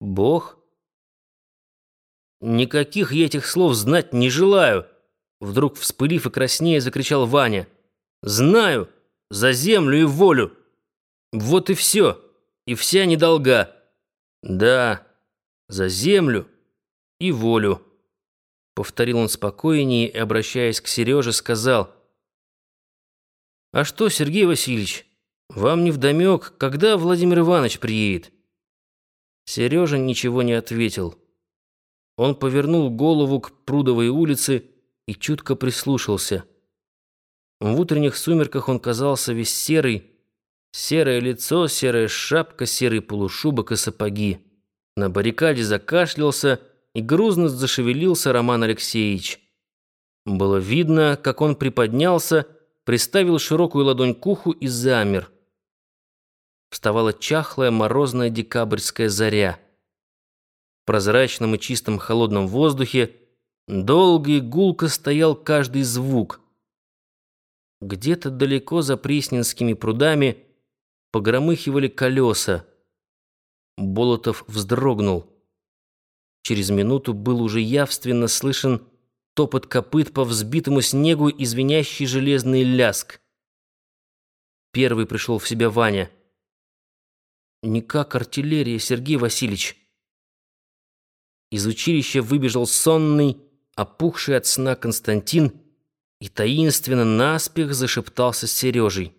Бог? Никаких я этих слов знать не желаю, вдруг вспылив и краснея, закричал Ваня. Знаю, за землю и волю. Вот и все, и вся недолга. Да, за землю и волю. Повторил он спокойнее и, обращаясь к Сереже, сказал. «А что, Сергей Васильевич, вам не вдомек, когда Владимир Иванович приедет?» Сережа ничего не ответил. Он повернул голову к Прудовой улице и чутко прислушался. В утренних сумерках он казался весь серый. Серое лицо, серая шапка, серый полушубок и сапоги. На баррикаде закашлялся и грузно зашевелился Роман Алексеевич. Было видно, как он приподнялся, приставил широкую ладонь к уху и замер. Вставала чахлая морозная декабрьская заря. В прозрачном и чистом холодном воздухе долго и гулко стоял каждый звук. Где-то далеко за Пресненскими прудами погромыхивали колеса. Болотов вздрогнул. Через минуту был уже явственно слышен топот копыт по взбитому снегу и звенящий железный ляск. Первый пришел в себя Ваня. «Не как артиллерия, Сергей Васильевич». Из училища выбежал сонный, опухший от сна Константин и таинственно наспех зашептался с Сережей.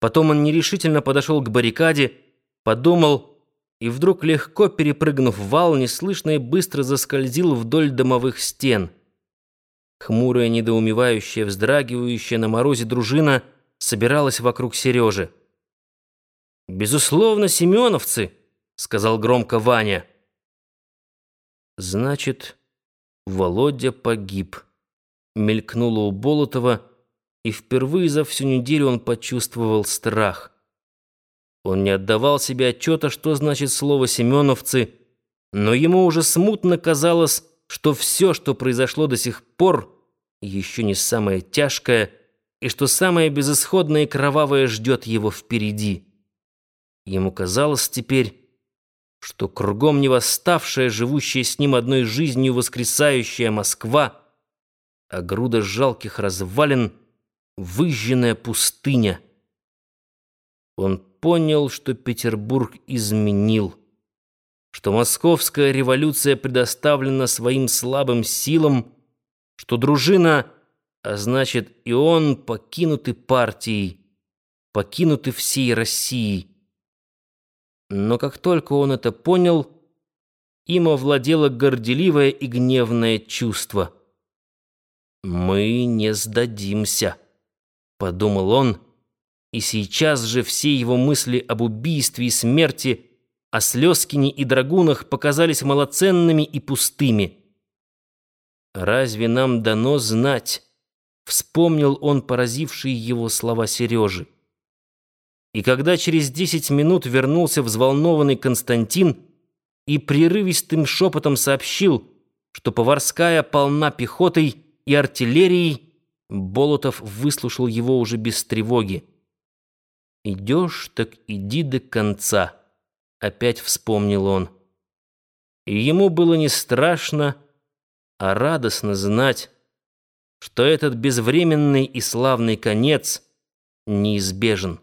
Потом он нерешительно подошел к баррикаде, подумал и вдруг, легко перепрыгнув вал, неслышно и быстро заскользил вдоль домовых стен. Хмурая, недоумевающая, вздрагивающая на морозе дружина собиралась вокруг Сережи. «Безусловно, семеновцы», — сказал громко Ваня. «Значит, Володя погиб», — мелькнуло у Болотова, и впервые за всю неделю он почувствовал страх. Он не отдавал себе отчета, что значит слово «семеновцы», но ему уже смутно казалось, что все, что произошло до сих пор, еще не самое тяжкое, и что самое безысходное и кровавое ждет его впереди. Ему казалось теперь, что кругом не восставшая, живущая с ним одной жизнью воскресающая Москва, а груда жалких развалин — выжженная пустыня. Он понял, что Петербург изменил, что московская революция предоставлена своим слабым силам, что дружина, а значит и он, покинуты партией, покинуты всей Россией. Но как только он это понял, им овладело горделивое и гневное чувство. «Мы не сдадимся», — подумал он, — и сейчас же все его мысли об убийстве и смерти, о Слезкине и Драгунах показались малоценными и пустыми. «Разве нам дано знать?» — вспомнил он поразившие его слова Сережи. И когда через десять минут вернулся взволнованный Константин и прерывистым шепотом сообщил, что Поварская полна пехотой и артиллерией, Болотов выслушал его уже без тревоги. «Идешь, так иди до конца», — опять вспомнил он. И ему было не страшно, а радостно знать, что этот безвременный и славный конец неизбежен.